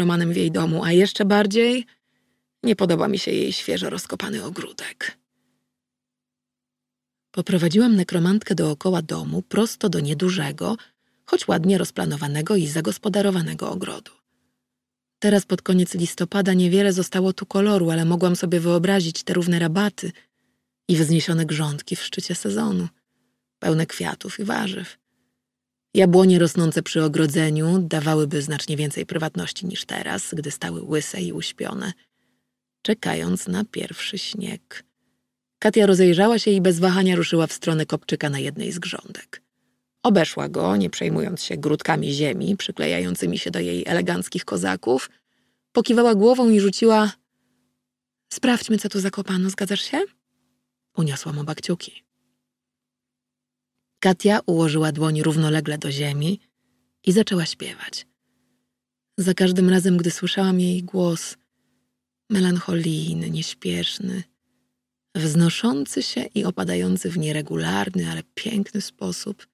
Romanem w jej domu, a jeszcze bardziej nie podoba mi się jej świeżo rozkopany ogródek. Poprowadziłam nekromantkę dookoła domu, prosto do niedużego, choć ładnie rozplanowanego i zagospodarowanego ogrodu. Teraz pod koniec listopada niewiele zostało tu koloru, ale mogłam sobie wyobrazić te równe rabaty i wzniesione grządki w szczycie sezonu, pełne kwiatów i warzyw. Jabłonie rosnące przy ogrodzeniu dawałyby znacznie więcej prywatności niż teraz, gdy stały łyse i uśpione, czekając na pierwszy śnieg. Katia rozejrzała się i bez wahania ruszyła w stronę kopczyka na jednej z grządek. Obeszła go, nie przejmując się grudkami ziemi przyklejającymi się do jej eleganckich kozaków, pokiwała głową i rzuciła Sprawdźmy, co tu zakopano, zgadzasz się? Uniosłam oba kciuki. Katia ułożyła dłoń równolegle do ziemi i zaczęła śpiewać. Za każdym razem, gdy słyszałam jej głos, melancholijny, nieśpieszny, wznoszący się i opadający w nieregularny, ale piękny sposób,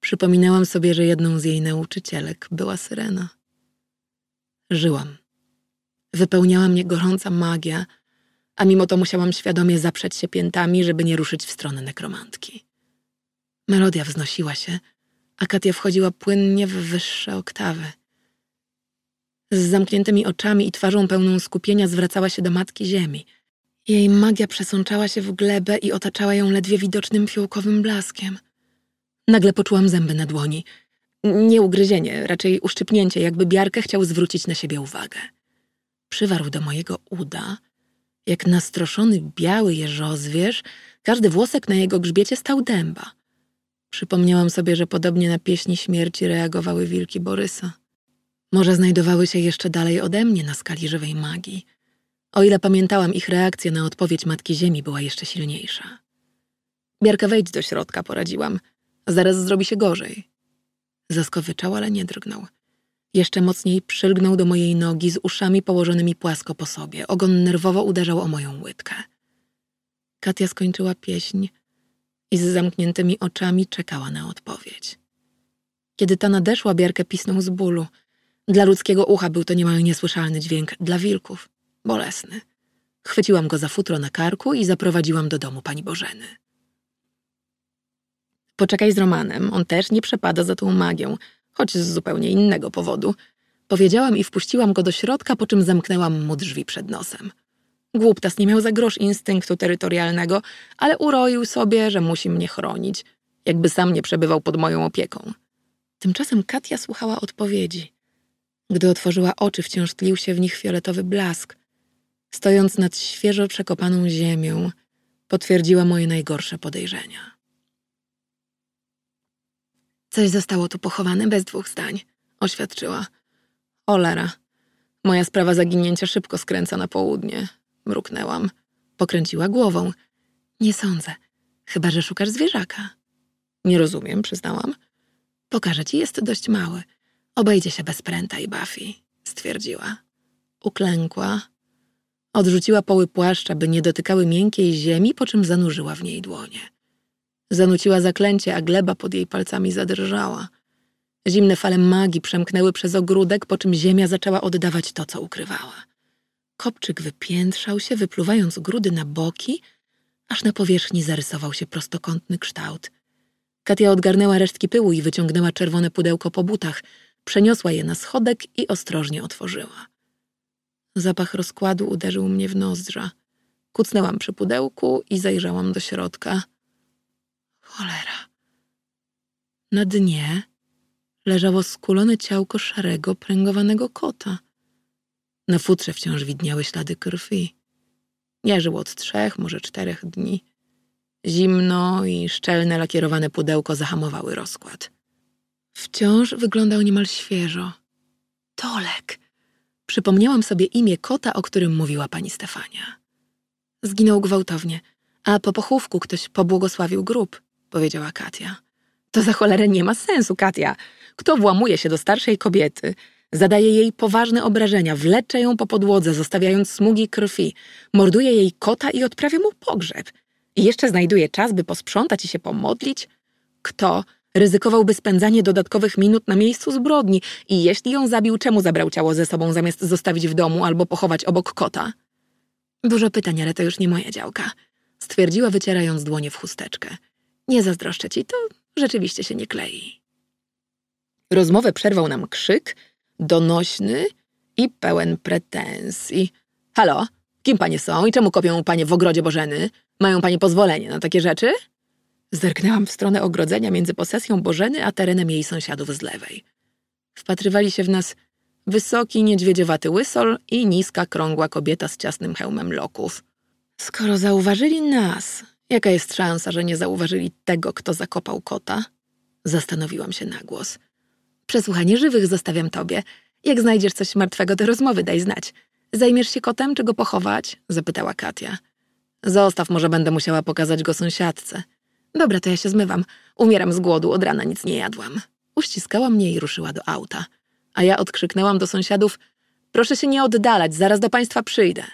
przypominałam sobie, że jedną z jej nauczycielek była syrena. Żyłam. Wypełniała mnie gorąca magia, a mimo to musiałam świadomie zaprzeć się piętami, żeby nie ruszyć w stronę nekromantki. Melodia wznosiła się, a Katia wchodziła płynnie w wyższe oktawy. Z zamkniętymi oczami i twarzą pełną skupienia zwracała się do Matki Ziemi. Jej magia przesączała się w glebę i otaczała ją ledwie widocznym fiołkowym blaskiem. Nagle poczułam zęby na dłoni. Nie ugryzienie, raczej uszczypnięcie, jakby Biarkę chciał zwrócić na siebie uwagę. Przywarł do mojego uda, jak nastroszony biały jeżozwierz, każdy włosek na jego grzbiecie stał dęba. Przypomniałam sobie, że podobnie na pieśni śmierci reagowały wilki Borysa. Może znajdowały się jeszcze dalej ode mnie na skali żywej magii. O ile pamiętałam, ich reakcja na odpowiedź Matki Ziemi była jeszcze silniejsza. Biarka, wejdź do środka, poradziłam. Zaraz zrobi się gorzej. Zaskowyczał, ale nie drgnął. Jeszcze mocniej przylgnął do mojej nogi z uszami położonymi płasko po sobie. Ogon nerwowo uderzał o moją łydkę. Katia skończyła pieśń i z zamkniętymi oczami czekała na odpowiedź. Kiedy ta nadeszła, Biarkę pisnął z bólu. Dla ludzkiego ucha był to niemal niesłyszalny dźwięk, dla wilków bolesny. Chwyciłam go za futro na karku i zaprowadziłam do domu pani Bożeny. Poczekaj z Romanem, on też nie przepada za tą magią, choć z zupełnie innego powodu. Powiedziałam i wpuściłam go do środka, po czym zamknęłam mu drzwi przed nosem. Głuptas nie miał za grosz instynktu terytorialnego, ale uroił sobie, że musi mnie chronić, jakby sam nie przebywał pod moją opieką. Tymczasem Katia słuchała odpowiedzi. Gdy otworzyła oczy, wciąż tlił się w nich fioletowy blask. Stojąc nad świeżo przekopaną ziemią, potwierdziła moje najgorsze podejrzenia. Coś zostało tu pochowane bez dwóch zdań, oświadczyła. Olera. Moja sprawa zaginięcia szybko skręca na południe. Mruknęłam. Pokręciła głową. Nie sądzę. Chyba, że szukasz zwierzaka. Nie rozumiem, przyznałam. Pokażę ci, jest dość mały. Obejdzie się bez pręta i Buffy, stwierdziła. Uklękła. Odrzuciła poły płaszcza, by nie dotykały miękkiej ziemi, po czym zanurzyła w niej dłonie. Zanuciła zaklęcie, a gleba pod jej palcami zadrżała. Zimne fale magii przemknęły przez ogródek, po czym ziemia zaczęła oddawać to, co ukrywała. Kopczyk wypiętrzał się, wypluwając grudy na boki, aż na powierzchni zarysował się prostokątny kształt. Katia odgarnęła resztki pyłu i wyciągnęła czerwone pudełko po butach, przeniosła je na schodek i ostrożnie otworzyła. Zapach rozkładu uderzył mnie w nozdrza. Kucnęłam przy pudełku i zajrzałam do środka. Cholera. Na dnie leżało skulone ciałko szarego, pręgowanego kota. Na futrze wciąż widniały ślady krwi. Nie żył od trzech, może czterech dni. Zimno i szczelne lakierowane pudełko zahamowały rozkład. Wciąż wyglądał niemal świeżo. Tolek. Przypomniałam sobie imię kota, o którym mówiła pani Stefania. Zginął gwałtownie, a po pochówku ktoś pobłogosławił grób, powiedziała Katia. To za cholerę nie ma sensu, Katia. Kto włamuje się do starszej kobiety, zadaje jej poważne obrażenia, wlecze ją po podłodze, zostawiając smugi krwi, morduje jej kota i odprawia mu pogrzeb. I jeszcze znajduje czas, by posprzątać i się pomodlić? Kto Ryzykowałby spędzanie dodatkowych minut na miejscu zbrodni i jeśli ją zabił, czemu zabrał ciało ze sobą zamiast zostawić w domu albo pochować obok kota? Dużo pytań, ale to już nie moja działka, stwierdziła wycierając dłonie w chusteczkę. Nie zazdroszczę ci, to rzeczywiście się nie klei. Rozmowę przerwał nam krzyk, donośny i pełen pretensji. Halo, kim panie są i czemu kopią panie w ogrodzie Bożeny? Mają panie pozwolenie na takie rzeczy? Zerknęłam w stronę ogrodzenia między posesją Bożeny a terenem jej sąsiadów z lewej. Wpatrywali się w nas wysoki, niedźwiedziowaty łysol i niska, krągła kobieta z ciasnym hełmem loków. Skoro zauważyli nas, jaka jest szansa, że nie zauważyli tego, kto zakopał kota? Zastanowiłam się na głos. Przesłuchanie żywych zostawiam tobie. Jak znajdziesz coś martwego do rozmowy, daj znać. Zajmiesz się kotem, czy go pochować? zapytała Katia. Zostaw, może będę musiała pokazać go sąsiadce. Dobra, to ja się zmywam. Umieram z głodu, od rana nic nie jadłam. Uściskała mnie i ruszyła do auta. A ja odkrzyknęłam do sąsiadów: Proszę się nie oddalać, zaraz do państwa przyjdę.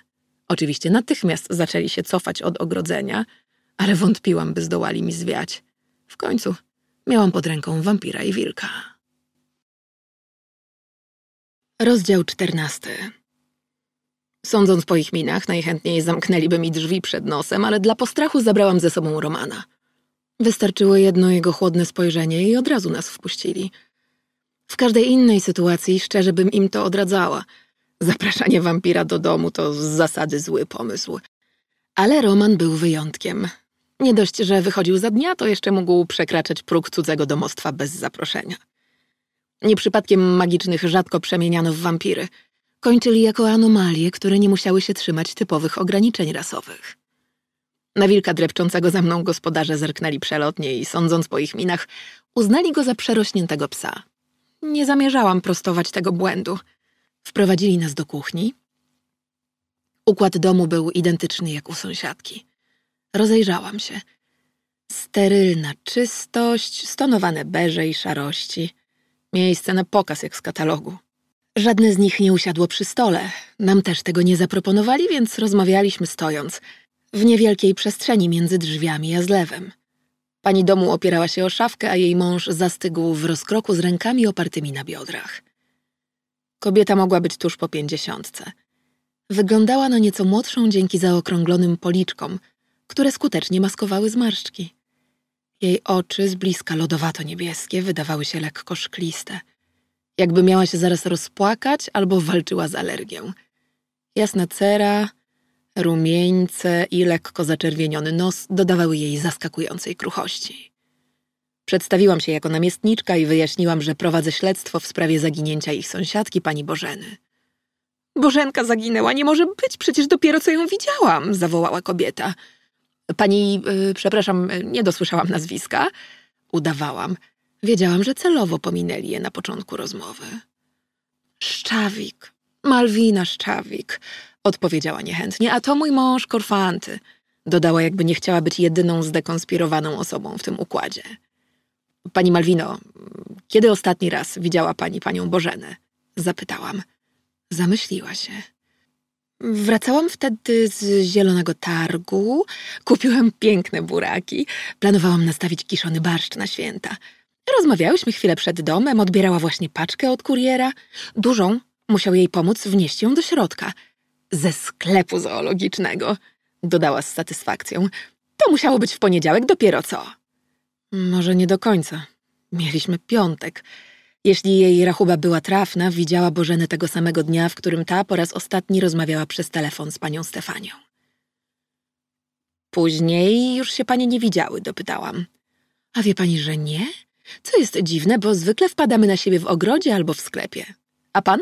Oczywiście natychmiast zaczęli się cofać od ogrodzenia, ale wątpiłam, by zdołali mi zwiać. W końcu miałam pod ręką wampira i wilka. Rozdział czternasty. Sądząc po ich minach, najchętniej zamknęliby mi drzwi przed nosem, ale dla postrachu zabrałam ze sobą Romana. Wystarczyło jedno jego chłodne spojrzenie i od razu nas wpuścili. W każdej innej sytuacji szczerze bym im to odradzała. Zapraszanie wampira do domu to z zasady zły pomysł. Ale Roman był wyjątkiem. Nie dość, że wychodził za dnia, to jeszcze mógł przekraczać próg cudzego domostwa bez zaproszenia. Nie przypadkiem magicznych rzadko przemieniano w wampiry. Kończyli jako anomalie, które nie musiały się trzymać typowych ograniczeń rasowych. Na wilka drepczącego za mną gospodarze zerknęli przelotnie i, sądząc po ich minach, uznali go za przerośniętego psa. Nie zamierzałam prostować tego błędu. Wprowadzili nas do kuchni. Układ domu był identyczny jak u sąsiadki. Rozejrzałam się. Sterylna czystość, stonowane beże i szarości. Miejsce na pokaz jak z katalogu. Żadne z nich nie usiadło przy stole. Nam też tego nie zaproponowali, więc rozmawialiśmy stojąc, w niewielkiej przestrzeni między drzwiami a zlewem. Pani domu opierała się o szafkę, a jej mąż zastygł w rozkroku z rękami opartymi na biodrach. Kobieta mogła być tuż po pięćdziesiątce. Wyglądała na nieco młodszą dzięki zaokrąglonym policzkom, które skutecznie maskowały zmarszczki. Jej oczy z bliska lodowato-niebieskie wydawały się lekko szkliste, jakby miała się zaraz rozpłakać albo walczyła z alergią. Jasna cera, rumieńce i lekko zaczerwieniony nos dodawały jej zaskakującej kruchości. Przedstawiłam się jako namiestniczka i wyjaśniłam, że prowadzę śledztwo w sprawie zaginięcia ich sąsiadki, pani Bożeny. Bożenka zaginęła, nie może być, przecież dopiero co ją widziałam, zawołała kobieta. Pani, yy, przepraszam, nie dosłyszałam nazwiska. Udawałam. Wiedziałam, że celowo pominęli je na początku rozmowy. Szczawik, Malwina Szczawik, odpowiedziała niechętnie, a to mój mąż Korfanty. Dodała, jakby nie chciała być jedyną zdekonspirowaną osobą w tym układzie. Pani Malwino, kiedy ostatni raz widziała pani panią Bożenę? Zapytałam. Zamyśliła się. Wracałam wtedy z Zielonego Targu, kupiłam piękne buraki, planowałam nastawić kiszony barszcz na święta. Rozmawiałyśmy chwilę przed domem, odbierała właśnie paczkę od kuriera. Dużą, musiał jej pomóc wnieść ją do środka. Ze sklepu zoologicznego, dodała z satysfakcją. To musiało być w poniedziałek dopiero co. Może nie do końca. Mieliśmy piątek. Jeśli jej rachuba była trafna, widziała Bożenę tego samego dnia, w którym ta po raz ostatni rozmawiała przez telefon z panią Stefanią. Później już się panie nie widziały, dopytałam. A wie pani, że nie? Co jest dziwne, bo zwykle wpadamy na siebie w ogrodzie albo w sklepie. A pan?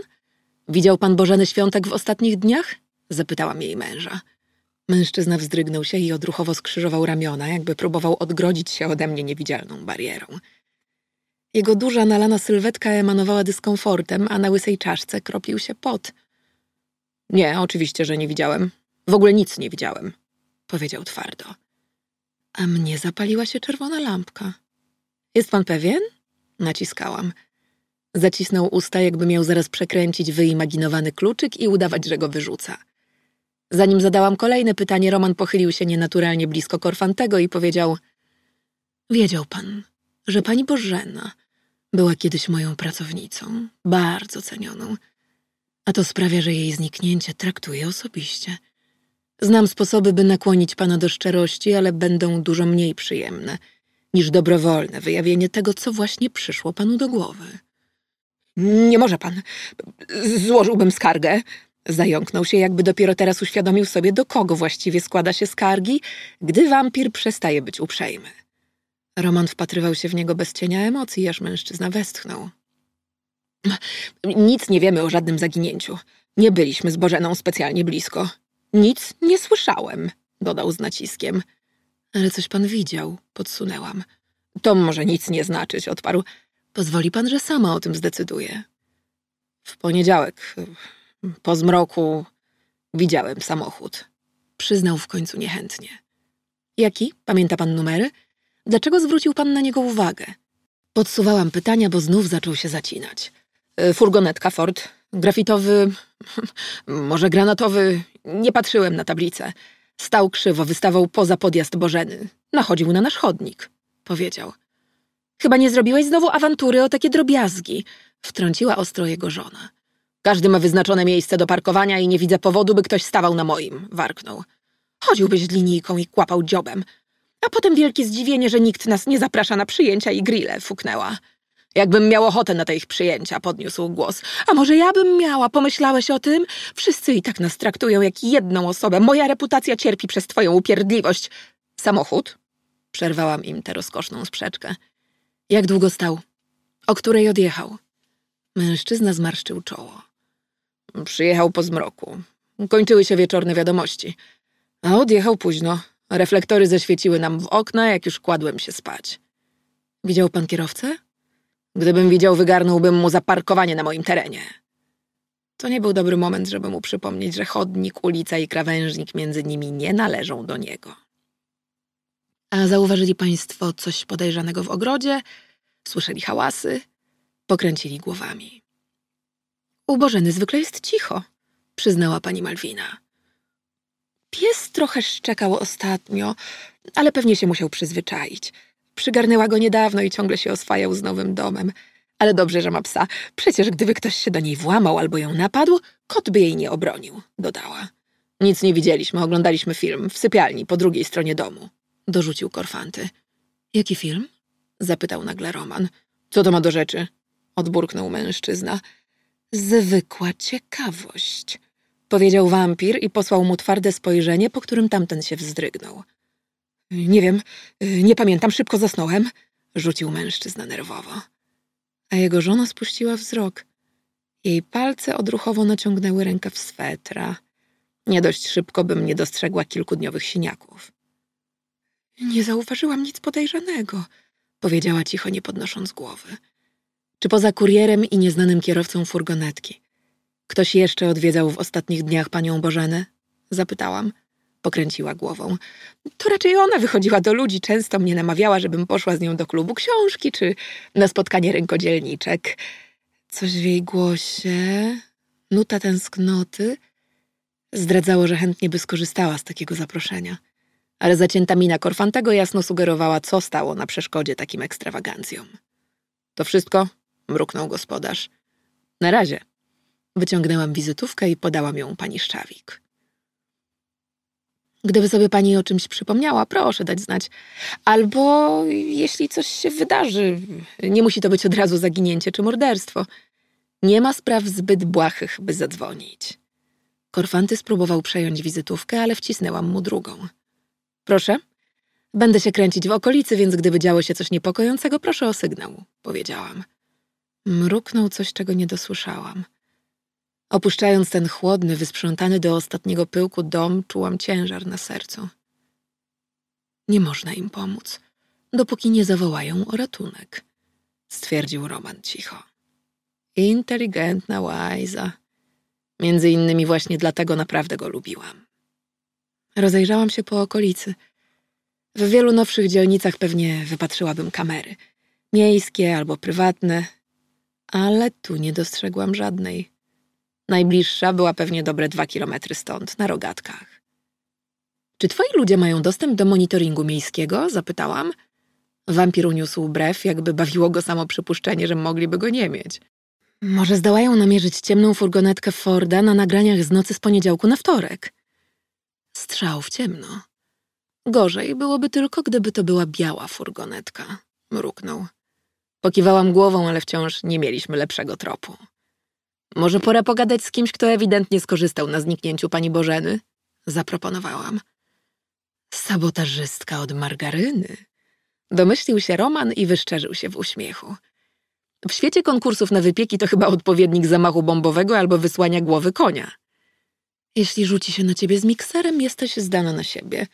Widział pan Bożeny Świątek w ostatnich dniach? Zapytałam jej męża. Mężczyzna wzdrygnął się i odruchowo skrzyżował ramiona, jakby próbował odgrodzić się ode mnie niewidzialną barierą. Jego duża, nalana sylwetka emanowała dyskomfortem, a na łysej czaszce kropił się pot. Nie, oczywiście, że nie widziałem. W ogóle nic nie widziałem, powiedział twardo. A mnie zapaliła się czerwona lampka. Jest pan pewien? Naciskałam. Zacisnął usta, jakby miał zaraz przekręcić wyimaginowany kluczyk i udawać, że go wyrzuca. Zanim zadałam kolejne pytanie, Roman pochylił się nienaturalnie blisko Korfantego i powiedział: Wiedział pan, że pani Bożena była kiedyś moją pracownicą, bardzo cenioną, a to sprawia, że jej zniknięcie traktuję osobiście. Znam sposoby, by nakłonić pana do szczerości, ale będą dużo mniej przyjemne niż dobrowolne wyjawienie tego, co właśnie przyszło panu do głowy. Nie może pan. Złożyłbym skargę. Zająknął się, jakby dopiero teraz uświadomił sobie, do kogo właściwie składa się skargi, gdy wampir przestaje być uprzejmy. Roman wpatrywał się w niego bez cienia emocji, aż mężczyzna westchnął. Nic nie wiemy o żadnym zaginięciu. Nie byliśmy z Bożeną specjalnie blisko. Nic nie słyszałem, dodał z naciskiem. Ale coś pan widział, podsunęłam. To może nic nie znaczyć, odparł. Pozwoli pan, że sama o tym zdecyduję. W poniedziałek, po zmroku, widziałem samochód. Przyznał w końcu niechętnie. Jaki? Pamięta pan numery? Dlaczego zwrócił pan na niego uwagę? Podsuwałam pytania, bo znów zaczął się zacinać. E, furgonetka Ford, grafitowy, może granatowy, nie patrzyłem na tablicę. Stał krzywo, wystawał poza podjazd Bożeny. Nachodził na nasz chodnik, powiedział. Chyba nie zrobiłeś znowu awantury o takie drobiazgi, wtrąciła ostro jego żona. Każdy ma wyznaczone miejsce do parkowania i nie widzę powodu, by ktoś stawał na moim, warknął. Chodziłbyś linijką i kłapał dziobem. A potem wielkie zdziwienie, że nikt nas nie zaprasza na przyjęcia i grille, fuknęła. Jakbym miał ochotę na te ich przyjęcia, podniósł głos. A może ja bym miała, pomyślałeś o tym? Wszyscy i tak nas traktują jak jedną osobę. Moja reputacja cierpi przez twoją upierdliwość. Samochód? Przerwałam im tę rozkoszną sprzeczkę. Jak długo stał? O której odjechał? Mężczyzna zmarszczył czoło. Przyjechał po zmroku. Kończyły się wieczorne wiadomości. A odjechał późno. Reflektory zaświeciły nam w okna, jak już kładłem się spać. Widział pan kierowcę? Gdybym widział, wygarnąłbym mu zaparkowanie na moim terenie. To nie był dobry moment, żeby mu przypomnieć, że chodnik, ulica i krawężnik między nimi nie należą do niego. A zauważyli państwo coś podejrzanego w ogrodzie? Słyszeli hałasy? Pokręcili głowami. U Bożeny zwykle jest cicho, przyznała pani Malwina. Pies trochę szczekał ostatnio, ale pewnie się musiał przyzwyczaić. Przygarnęła go niedawno i ciągle się oswajał z nowym domem. Ale dobrze, że ma psa. Przecież gdyby ktoś się do niej włamał albo ją napadł, kot by jej nie obronił, dodała. Nic nie widzieliśmy, oglądaliśmy film w sypialni po drugiej stronie domu, dorzucił Korfanty. Jaki film? zapytał nagle Roman. Co to ma do rzeczy? odburknął mężczyzna. Zwykła ciekawość, powiedział wampir i posłał mu twarde spojrzenie, po którym tamten się wzdrygnął. Nie wiem, nie pamiętam, szybko zasnąłem, rzucił mężczyzna nerwowo. A jego żona spuściła wzrok. Jej palce odruchowo naciągnęły rękaw swetra. Nie dość szybko bym nie dostrzegła kilkudniowych siniaków. Nie zauważyłam nic podejrzanego, powiedziała cicho, nie podnosząc głowy. Czy poza kurierem i nieznanym kierowcą furgonetki ktoś jeszcze odwiedzał w ostatnich dniach panią Bożenę? Zapytałam. Pokręciła głową. To raczej ona wychodziła do ludzi, często mnie namawiała, żebym poszła z nią do klubu książki czy na spotkanie rękodzielniczek. Coś w jej głosie, nuta tęsknoty, zdradzało, że chętnie by skorzystała z takiego zaproszenia. Ale zacięta mina Korfantego jasno sugerowała, co stało na przeszkodzie takim ekstrawagancjom. To wszystko? mruknął gospodarz. Na razie. Wyciągnęłam wizytówkę i podałam ją pani Szczawik. Gdyby sobie pani o czymś przypomniała, proszę dać znać. Albo jeśli coś się wydarzy, nie musi to być od razu zaginięcie czy morderstwo. Nie ma spraw zbyt błahych, by zadzwonić. Korfanty spróbował przejąć wizytówkę, ale wcisnęłam mu drugą. Proszę? Będę się kręcić w okolicy, więc gdyby działo się coś niepokojącego, proszę o sygnał, powiedziałam. Mruknął coś, czego nie dosłyszałam. Opuszczając ten chłodny, wysprzątany do ostatniego pyłku dom, czułam ciężar na sercu. Nie można im pomóc, dopóki nie zawołają o ratunek, stwierdził Roman cicho. Inteligentna łajza. Między innymi właśnie dlatego naprawdę go lubiłam. Rozejrzałam się po okolicy. W wielu nowszych dzielnicach pewnie wypatrzyłabym kamery. Miejskie albo prywatne, ale tu nie dostrzegłam żadnej. Najbliższa była pewnie dobre dwa kilometry stąd, na rogatkach. Czy twoi ludzie mają dostęp do monitoringu miejskiego? Zapytałam. Wampir uniósł brew, jakby bawiło go samo przypuszczenie, że mogliby go nie mieć. Może zdołają namierzyć ciemną furgonetkę Forda na nagraniach z nocy z poniedziałku na wtorek. Strzał w ciemno. Gorzej byłoby tylko, gdyby to była biała furgonetka. Mruknął. Pokiwałam głową, ale wciąż nie mieliśmy lepszego tropu. Może pora pogadać z kimś, kto ewidentnie skorzystał na zniknięciu pani Bożeny? Zaproponowałam. Sabotażystka od margaryny. Domyślił się Roman i wyszczerzył się w uśmiechu. W świecie konkursów na wypieki to chyba odpowiednik zamachu bombowego albo wysłania głowy konia. Jeśli rzuci się na ciebie z mikserem, jesteś zdana na siebie.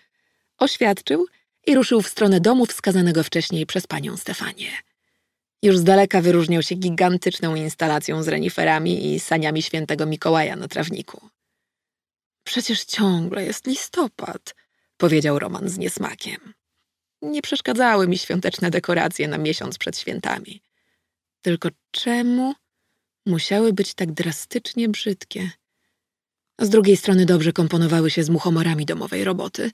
Oświadczył i ruszył w stronę domu wskazanego wcześniej przez panią Stefanię. Już z daleka wyróżniał się gigantyczną instalacją z reniferami i saniami świętego Mikołaja na trawniku. Przecież ciągle jest listopad, powiedział Roman z niesmakiem. Nie przeszkadzały mi świąteczne dekoracje na miesiąc przed świętami. Tylko czemu musiały być tak drastycznie brzydkie? Z drugiej strony dobrze komponowały się z muchomorami domowej roboty,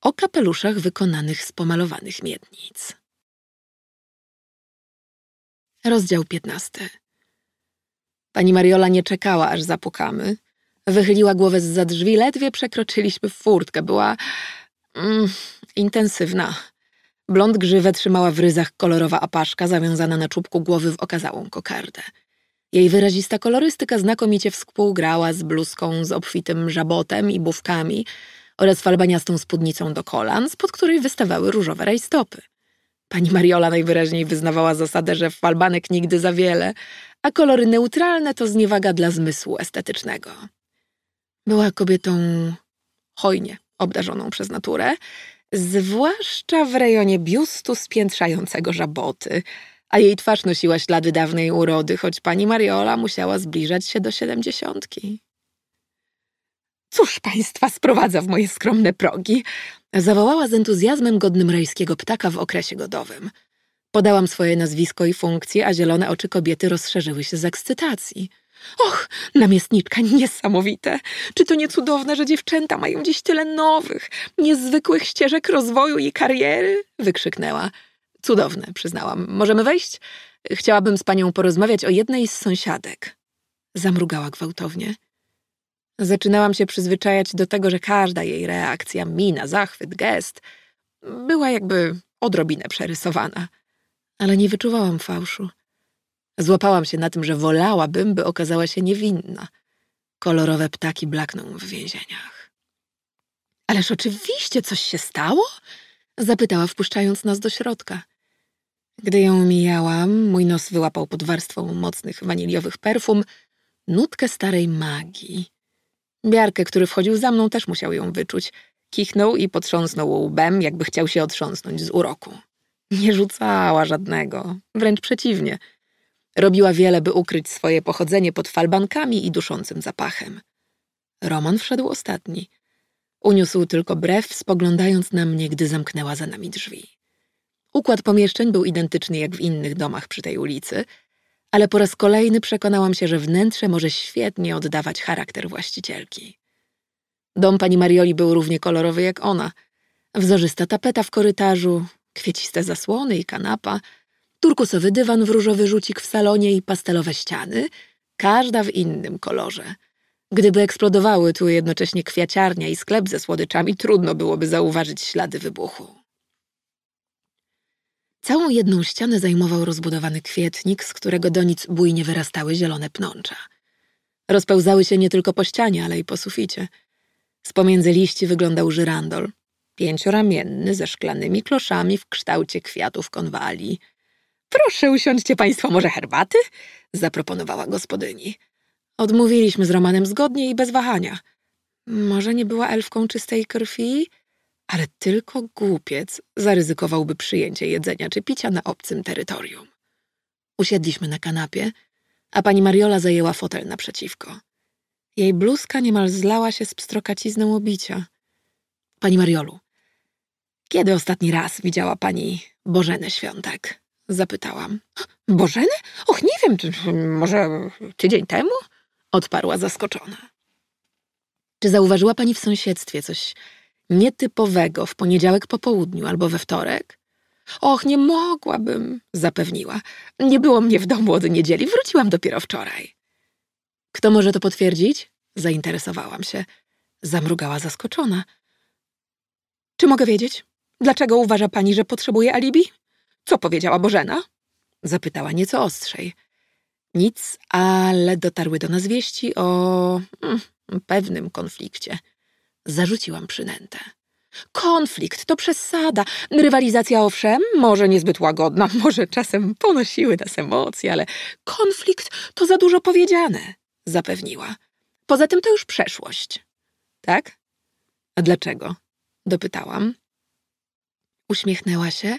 o kapeluszach wykonanych z pomalowanych miednic. Rozdział piętnasty. Pani Mariola nie czekała, aż zapukamy. Wychyliła głowę z za drzwi, ledwie przekroczyliśmy furtkę. Była mm, intensywna. Blond grzywę trzymała w ryzach kolorowa apaszka zawiązana na czubku głowy w okazałą kokardę. Jej wyrazista kolorystyka znakomicie współgrała z bluzką z obfitym żabotem i bufkami oraz falbaniastą spódnicą do kolan, spod której wystawały różowe rajstopy. Pani Mariola najwyraźniej wyznawała zasadę, że falbanek nigdy za wiele, a kolory neutralne to zniewaga dla zmysłu estetycznego. Była kobietą hojnie obdarzoną przez naturę, zwłaszcza w rejonie biustu spiętrzającego żaboty, a jej twarz nosiła ślady dawnej urody, choć pani Mariola musiała zbliżać się do siedemdziesiątki. Cóż państwa sprowadza w moje skromne progi? Zawołała z entuzjazmem godnym rajskiego ptaka w okresie godowym. Podałam swoje nazwisko i funkcję, a zielone oczy kobiety rozszerzyły się z ekscytacji. Och, namiestniczka niesamowite! Czy to nie cudowne, że dziewczęta mają dziś tyle nowych, niezwykłych ścieżek rozwoju i kariery? Wykrzyknęła. Cudowne, przyznałam. Możemy wejść? Chciałabym z panią porozmawiać o jednej z sąsiadek. Zamrugała gwałtownie. Zaczynałam się przyzwyczajać do tego, że każda jej reakcja, mina, zachwyt, gest była jakby odrobinę przerysowana. Ale nie wyczuwałam fałszu. Złapałam się na tym, że wolałabym, by okazała się niewinna. Kolorowe ptaki blakną w więzieniach. Ależ oczywiście coś się stało? Zapytała, wpuszczając nas do środka. Gdy ją mijałam, mój nos wyłapał pod warstwą mocnych waniliowych perfum nutkę starej magii. Biarkę, który wchodził za mną, też musiał ją wyczuć. Kichnął i potrząsnął łbem, jakby chciał się otrząsnąć z uroku. Nie rzucała żadnego, wręcz przeciwnie. Robiła wiele, by ukryć swoje pochodzenie pod falbankami i duszącym zapachem. Roman wszedł ostatni. Uniósł tylko brew, spoglądając na mnie, gdy zamknęła za nami drzwi. Układ pomieszczeń był identyczny jak w innych domach przy tej ulicy – ale po raz kolejny przekonałam się, że wnętrze może świetnie oddawać charakter właścicielki. Dom pani Marioli był równie kolorowy jak ona. Wzorzysta tapeta w korytarzu, kwieciste zasłony i kanapa, turkusowy dywan w różowy rzucik w salonie i pastelowe ściany, każda w innym kolorze. Gdyby eksplodowały tu jednocześnie kwiaciarnia i sklep ze słodyczami, trudno byłoby zauważyć ślady wybuchu. Całą jedną ścianę zajmował rozbudowany kwietnik, z którego do nic bujnie wyrastały zielone pnącza. Rozpełzały się nie tylko po ścianie, ale i po suficie. Z pomiędzy liści wyglądał żyrandol, pięcioramienny, ze szklanymi kloszami w kształcie kwiatów konwali. Proszę, usiądźcie państwo może herbaty? zaproponowała gospodyni. Odmówiliśmy z Romanem zgodnie i bez wahania. Może nie była elfką czystej krwi? Ale tylko głupiec zaryzykowałby przyjęcie jedzenia czy picia na obcym terytorium. Usiedliśmy na kanapie, a pani Mariola zajęła fotel naprzeciwko. Jej bluzka niemal zlała się z pstrokacizną obicia. Pani Mariolu, kiedy ostatni raz widziała pani Bożenę Świątek? Zapytałam. Bożenę? Och, nie wiem, może tydzień temu? Odparła zaskoczona. Czy zauważyła pani w sąsiedztwie coś nietypowego w poniedziałek po południu albo we wtorek? Och, nie mogłabym, zapewniła. Nie było mnie w domu od niedzieli, wróciłam dopiero wczoraj. Kto może to potwierdzić? Zainteresowałam się. Zamrugała zaskoczona. Czy mogę wiedzieć, dlaczego uważa pani, że potrzebuje alibi? Co powiedziała Bożena? Zapytała nieco ostrzej. Nic, ale dotarły do nas wieści o hmm, pewnym konflikcie. Zarzuciłam przynętę. Konflikt to przesada. Rywalizacja owszem, może niezbyt łagodna, może czasem ponosiły nas emocje, ale konflikt to za dużo powiedziane, zapewniła. Poza tym to już przeszłość. Tak? A dlaczego? dopytałam. Uśmiechnęła się,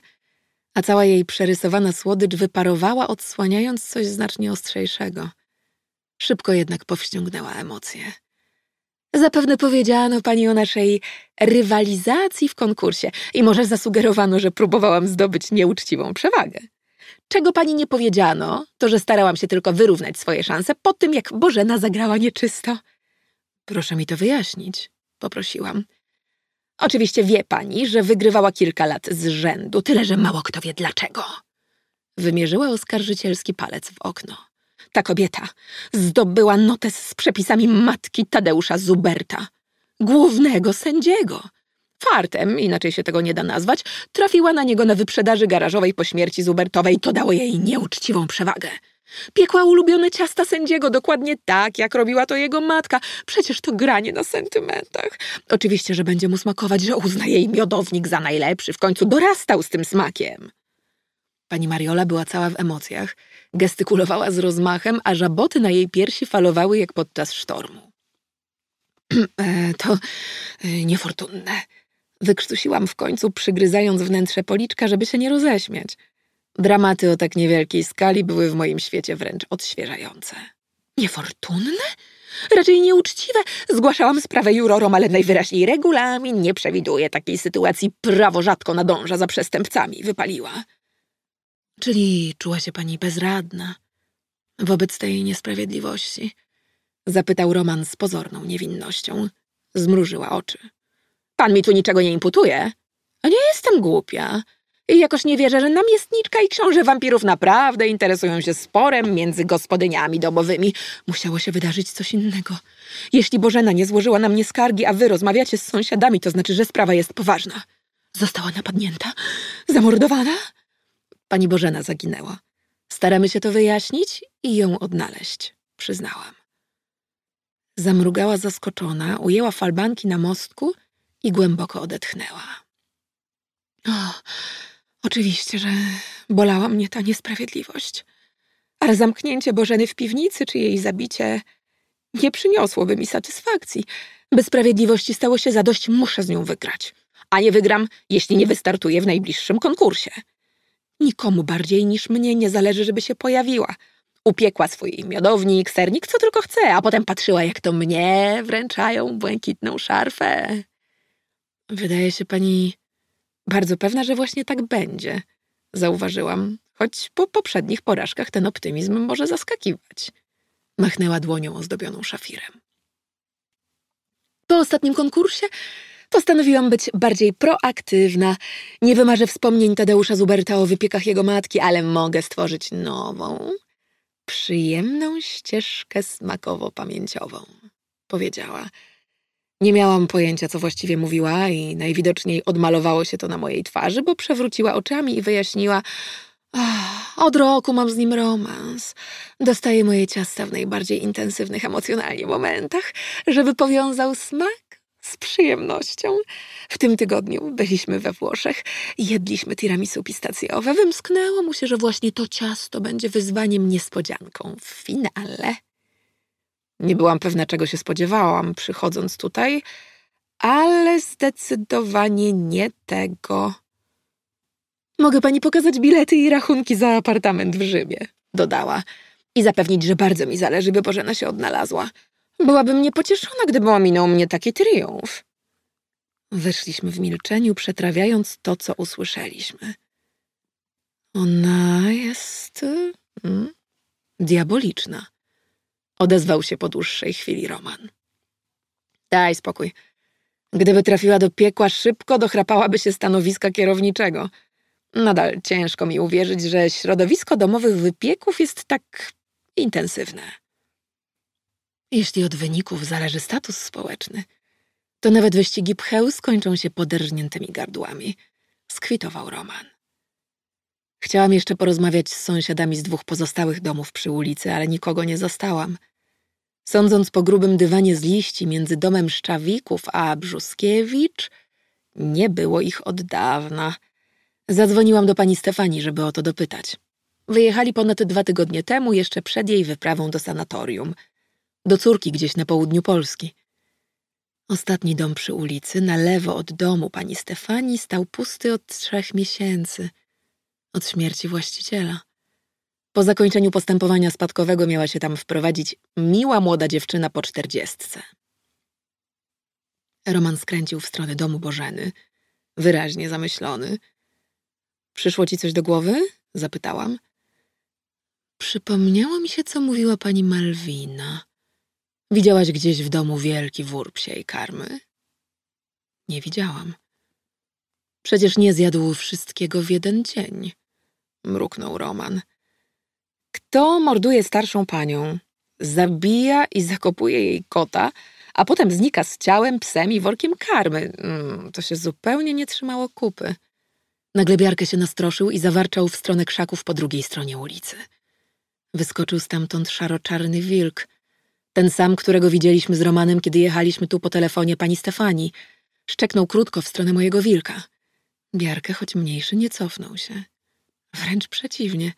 a cała jej przerysowana słodycz wyparowała, odsłaniając coś znacznie ostrzejszego. Szybko jednak powściągnęła emocje. Zapewne powiedziano pani o naszej rywalizacji w konkursie i może zasugerowano, że próbowałam zdobyć nieuczciwą przewagę. Czego pani nie powiedziano, to że starałam się tylko wyrównać swoje szanse po tym, jak Bożena zagrała nieczysto. Proszę mi to wyjaśnić, poprosiłam. Oczywiście wie pani, że wygrywała kilka lat z rzędu, tyle że mało kto wie dlaczego. Wymierzyła oskarżycielski palec w okno. Ta kobieta zdobyła notes z przepisami matki Tadeusza Zuberta, głównego sędziego. Fartem, inaczej się tego nie da nazwać, trafiła na niego na wyprzedaży garażowej po śmierci Zubertowej. To dało jej nieuczciwą przewagę. Piekła ulubione ciasta sędziego dokładnie tak, jak robiła to jego matka. Przecież to granie na sentymentach. Oczywiście, że będzie mu smakować, że uzna jej miodownik za najlepszy. W końcu dorastał z tym smakiem. Pani Mariola była cała w emocjach. Gestykulowała z rozmachem, a żaboty na jej piersi falowały jak podczas sztormu. e, to e, niefortunne. Wykrztusiłam w końcu, przygryzając wnętrze policzka, żeby się nie roześmiać. Dramaty o tak niewielkiej skali były w moim świecie wręcz odświeżające. Niefortunne? Raczej nieuczciwe. Zgłaszałam sprawę jurorom, ale najwyraźniej regulamin nie przewiduje takiej sytuacji. Prawo rzadko nadąża za przestępcami, wypaliła. Czyli czuła się pani bezradna wobec tej niesprawiedliwości? Zapytał Roman z pozorną niewinnością. Zmrużyła oczy. Pan mi tu niczego nie imputuje? Nie jestem głupia. I jakoś nie wierzę, że namiestniczka i książę wampirów naprawdę interesują się sporem między gospodyniami domowymi. Musiało się wydarzyć coś innego. Jeśli Bożena nie złożyła na mnie skargi, a wy rozmawiacie z sąsiadami, to znaczy, że sprawa jest poważna. Została napadnięta? Zamordowana? Pani Bożena zaginęła. Staramy się to wyjaśnić i ją odnaleźć, przyznałam. Zamrugała zaskoczona, ujęła falbanki na mostku i głęboko odetchnęła. O, oczywiście, że bolała mnie ta niesprawiedliwość. Ale zamknięcie Bożeny w piwnicy czy jej zabicie nie przyniosłoby mi satysfakcji. By sprawiedliwości stało się zadość, muszę z nią wygrać. A nie wygram, jeśli nie wystartuję w najbliższym konkursie. Nikomu bardziej niż mnie nie zależy, żeby się pojawiła. Upiekła swój miodownik, sernik, co tylko chce, a potem patrzyła, jak to mnie wręczają błękitną szarfę. Wydaje się pani bardzo pewna, że właśnie tak będzie, zauważyłam, choć po poprzednich porażkach ten optymizm może zaskakiwać. Machnęła dłonią ozdobioną szafirem. Po ostatnim konkursie Postanowiłam być bardziej proaktywna. Nie wymarzę wspomnień Tadeusza Zuberta o wypiekach jego matki, ale mogę stworzyć nową, przyjemną ścieżkę smakowo-pamięciową, powiedziała. Nie miałam pojęcia, co właściwie mówiła i najwidoczniej odmalowało się to na mojej twarzy, bo przewróciła oczami i wyjaśniła od roku mam z nim romans. Dostaję moje ciasta w najbardziej intensywnych emocjonalnie momentach, żeby powiązał smak z przyjemnością. W tym tygodniu byliśmy we Włoszech jedliśmy tiramisu pistacjowe. Wymsknęło mu się, że właśnie to ciasto będzie wyzwaniem niespodzianką w finale. Nie byłam pewna, czego się spodziewałam, przychodząc tutaj, ale zdecydowanie nie tego. Mogę pani pokazać bilety i rachunki za apartament w Rzymie, dodała. I zapewnić, że bardzo mi zależy, by Bożena się odnalazła. Byłabym niepocieszona, gdyby ominął mnie taki triumf. Wyszliśmy w milczeniu, przetrawiając to, co usłyszeliśmy. Ona jest... Hmm, diaboliczna. Odezwał się po dłuższej chwili Roman. Daj spokój. Gdyby trafiła do piekła, szybko dochrapałaby się stanowiska kierowniczego. Nadal ciężko mi uwierzyć, że środowisko domowych wypieków jest tak intensywne. Jeśli od wyników zależy status społeczny, to nawet wyścigi pcheł skończą się poderżniętymi gardłami, skwitował Roman. Chciałam jeszcze porozmawiać z sąsiadami z dwóch pozostałych domów przy ulicy, ale nikogo nie zastałam. Sądząc po grubym dywanie z liści między domem Szczawików a Brzuskiewicz, nie było ich od dawna. Zadzwoniłam do pani Stefani, żeby o to dopytać. Wyjechali ponad dwa tygodnie temu, jeszcze przed jej wyprawą do sanatorium. Do córki gdzieś na południu Polski. Ostatni dom przy ulicy, na lewo od domu pani Stefani, stał pusty od trzech miesięcy. Od śmierci właściciela. Po zakończeniu postępowania spadkowego miała się tam wprowadzić miła młoda dziewczyna po czterdziestce. Roman skręcił w stronę domu Bożeny, wyraźnie zamyślony. Przyszło ci coś do głowy? zapytałam. Przypomniało mi się, co mówiła pani Malwina. Widziałaś gdzieś w domu wielki wór psiej karmy? Nie widziałam. Przecież nie zjadł wszystkiego w jeden dzień, mruknął Roman. Kto morduje starszą panią, zabija i zakopuje jej kota, a potem znika z ciałem, psem i workiem karmy? Mm, to się zupełnie nie trzymało kupy. Nagle Biarkę się nastroszył i zawarczał w stronę krzaków po drugiej stronie ulicy. Wyskoczył stamtąd szaroczarny wilk, ten sam, którego widzieliśmy z Romanem, kiedy jechaliśmy tu po telefonie pani Stefani. Szczeknął krótko w stronę mojego wilka. Biarkę, choć mniejszy, nie cofnął się. Wręcz przeciwnie.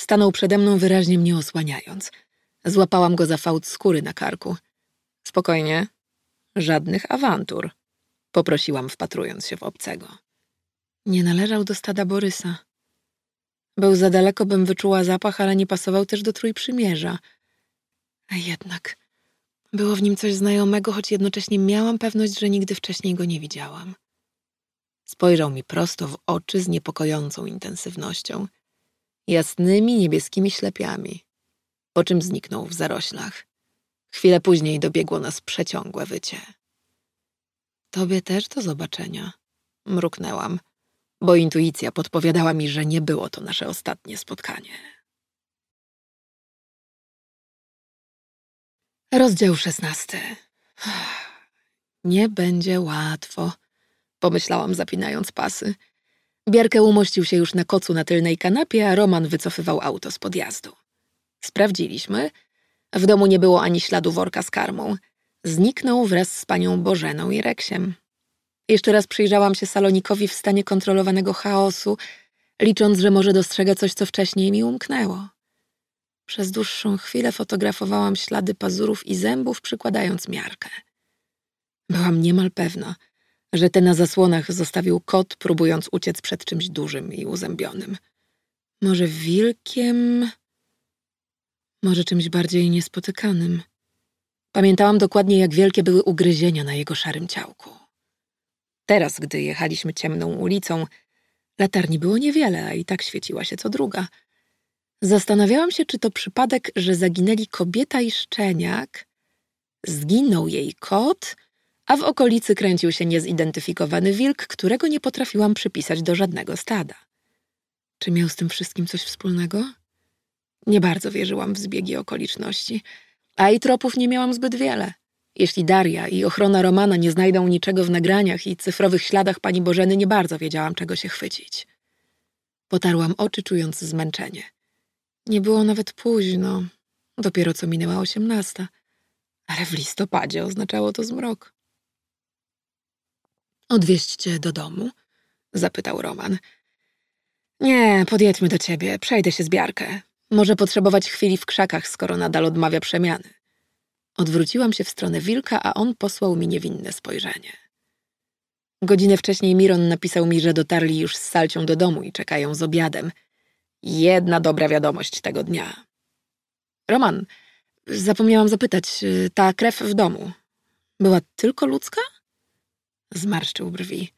Stanął przede mną wyraźnie mnie osłaniając. Złapałam go za fałd skóry na karku. Spokojnie. Żadnych awantur. Poprosiłam, wpatrując się w obcego. Nie należał do stada Borysa. Był za daleko, bym wyczuła zapach, ale nie pasował też do trójprzymierza. A jednak było w nim coś znajomego, choć jednocześnie miałam pewność, że nigdy wcześniej go nie widziałam. Spojrzał mi prosto w oczy z niepokojącą intensywnością, jasnymi niebieskimi ślepiami, po czym zniknął w zaroślach. Chwilę później dobiegło nas przeciągłe wycie. Tobie też do zobaczenia, mruknęłam, bo intuicja podpowiadała mi, że nie było to nasze ostatnie spotkanie. Rozdział szesnasty. Nie będzie łatwo, pomyślałam zapinając pasy. Bierkę umościł się już na kocu na tylnej kanapie, a Roman wycofywał auto z podjazdu. Sprawdziliśmy. W domu nie było ani śladu worka z karmą. Zniknął wraz z panią Bożeną i Reksiem. Jeszcze raz przyjrzałam się salonikowi w stanie kontrolowanego chaosu, licząc, że może dostrzega coś, co wcześniej mi umknęło. Przez dłuższą chwilę fotografowałam ślady pazurów i zębów, przykładając miarkę. Byłam niemal pewna, że te na zasłonach zostawił kot, próbując uciec przed czymś dużym i uzębionym. Może wilkiem, może czymś bardziej niespotykanym. Pamiętałam dokładnie, jak wielkie były ugryzienia na jego szarym ciałku. Teraz, gdy jechaliśmy ciemną ulicą, latarni było niewiele, a i tak świeciła się co druga. Zastanawiałam się, czy to przypadek, że zaginęli kobieta i szczeniak, zginął jej kot, a w okolicy kręcił się niezidentyfikowany wilk, którego nie potrafiłam przypisać do żadnego stada. Czy miał z tym wszystkim coś wspólnego? Nie bardzo wierzyłam w zbiegi okoliczności, a i tropów nie miałam zbyt wiele. Jeśli Daria i ochrona Romana nie znajdą niczego w nagraniach i cyfrowych śladach pani Bożeny, nie bardzo wiedziałam, czego się chwycić. Potarłam oczy, czując zmęczenie. Nie było nawet późno, dopiero co minęła osiemnasta, ale w listopadzie oznaczało to zmrok. Odwieźć cię do domu? zapytał Roman. Nie, podjedźmy do ciebie, przejdę się z Biarkę. Może potrzebować chwili w krzakach, skoro nadal odmawia przemiany. Odwróciłam się w stronę wilka, a on posłał mi niewinne spojrzenie. Godzinę wcześniej Miron napisał mi, że dotarli już z Salcią do domu i czekają z obiadem. Jedna dobra wiadomość tego dnia. Roman, zapomniałam zapytać, y, ta krew w domu była tylko ludzka? Zmarszczył brwi.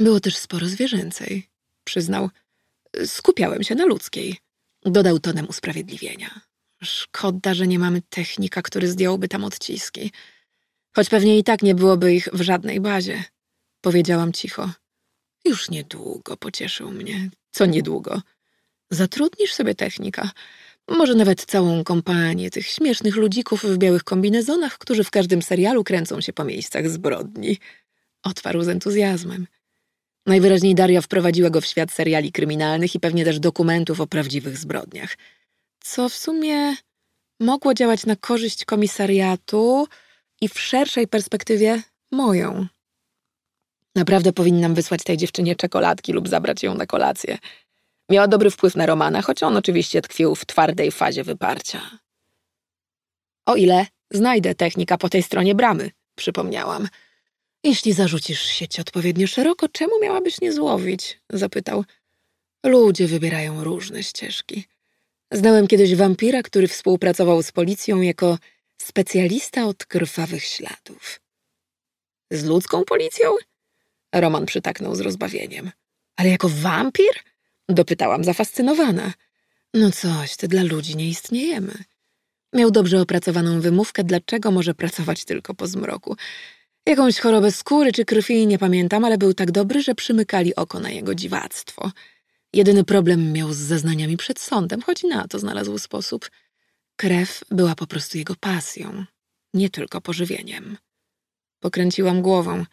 Było też sporo zwierzęcej, przyznał. Skupiałem się na ludzkiej. Dodał tonem usprawiedliwienia. Szkoda, że nie mamy technika, który zdjąłby tam odciski. Choć pewnie i tak nie byłoby ich w żadnej bazie. Powiedziałam cicho. Już niedługo pocieszył mnie. Co niedługo? Zatrudnisz sobie technika. Może nawet całą kompanię tych śmiesznych ludzików w białych kombinezonach, którzy w każdym serialu kręcą się po miejscach zbrodni. Odparł z entuzjazmem. Najwyraźniej Daria wprowadziła go w świat seriali kryminalnych i pewnie też dokumentów o prawdziwych zbrodniach. Co w sumie mogło działać na korzyść komisariatu i w szerszej perspektywie moją. Naprawdę powinnam wysłać tej dziewczynie czekoladki lub zabrać ją na kolację. Miała dobry wpływ na Romana, choć on oczywiście tkwił w twardej fazie wyparcia. O ile znajdę technika po tej stronie bramy, przypomniałam. Jeśli zarzucisz sieć odpowiednio szeroko, czemu miałabyś nie złowić? zapytał. Ludzie wybierają różne ścieżki. Znałem kiedyś wampira, który współpracował z policją jako specjalista od krwawych śladów. Z ludzką policją? Roman przytaknął z rozbawieniem. Ale jako wampir? Dopytałam zafascynowana. No coś, ty dla ludzi nie istniejemy. Miał dobrze opracowaną wymówkę, dlaczego może pracować tylko po zmroku. Jakąś chorobę skóry czy krwi nie pamiętam, ale był tak dobry, że przymykali oko na jego dziwactwo. Jedyny problem miał z zeznaniami przed sądem, choć na to znalazł sposób. Krew była po prostu jego pasją, nie tylko pożywieniem. Pokręciłam głową.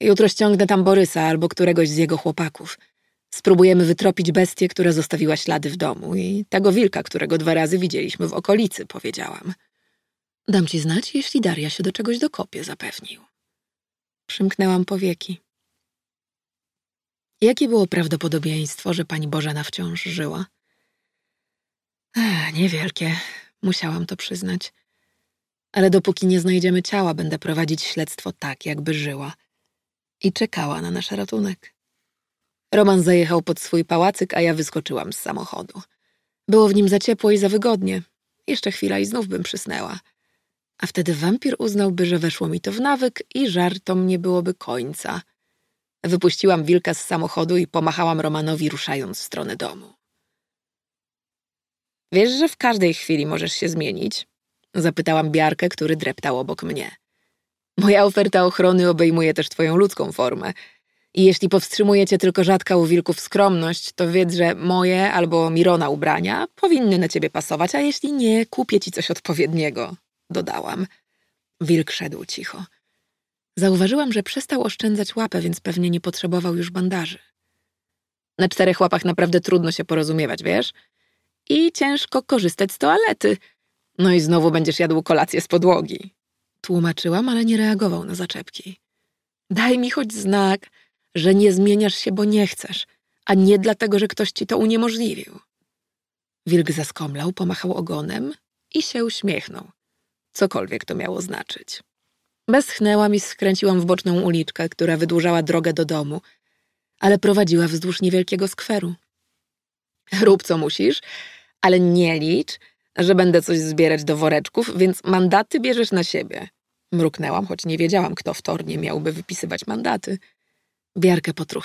Jutro ściągnę tam Borysa albo któregoś z jego chłopaków. Spróbujemy wytropić bestię, która zostawiła ślady w domu i tego wilka, którego dwa razy widzieliśmy w okolicy, powiedziałam. Dam ci znać, jeśli Daria się do czegoś dokopie, zapewnił. Przymknęłam powieki. Jakie było prawdopodobieństwo, że pani Bożena wciąż żyła? Ech, niewielkie, musiałam to przyznać. Ale dopóki nie znajdziemy ciała, będę prowadzić śledztwo tak, jakby żyła. I czekała na nasz ratunek. Roman zajechał pod swój pałacyk, a ja wyskoczyłam z samochodu. Było w nim za ciepło i za wygodnie. Jeszcze chwila i znów bym przysnęła. A wtedy wampir uznałby, że weszło mi to w nawyk i żartom nie byłoby końca. Wypuściłam wilka z samochodu i pomachałam Romanowi, ruszając w stronę domu. Wiesz, że w każdej chwili możesz się zmienić? Zapytałam Biarkę, który dreptał obok mnie. Moja oferta ochrony obejmuje też twoją ludzką formę. I jeśli powstrzymujecie tylko rzadka u wilków skromność, to wiedz, że moje albo Mirona ubrania powinny na ciebie pasować, a jeśli nie, kupię ci coś odpowiedniego, dodałam. Wilk szedł cicho. Zauważyłam, że przestał oszczędzać łapę, więc pewnie nie potrzebował już bandaży. Na czterech łapach naprawdę trudno się porozumiewać, wiesz? I ciężko korzystać z toalety. No i znowu będziesz jadł kolację z podłogi. Tłumaczyłam, ale nie reagował na zaczepki. Daj mi choć znak, że nie zmieniasz się, bo nie chcesz, a nie dlatego, że ktoś ci to uniemożliwił. Wilk zaskomlał, pomachał ogonem i się uśmiechnął. Cokolwiek to miało znaczyć. Bezchnęłam i skręciłam w boczną uliczkę, która wydłużała drogę do domu, ale prowadziła wzdłuż niewielkiego skweru. Rób co musisz, ale nie licz, że będę coś zbierać do woreczków, więc mandaty bierzesz na siebie. Mruknęłam, choć nie wiedziałam, kto w tornie miałby wypisywać mandaty. Biarkę potruch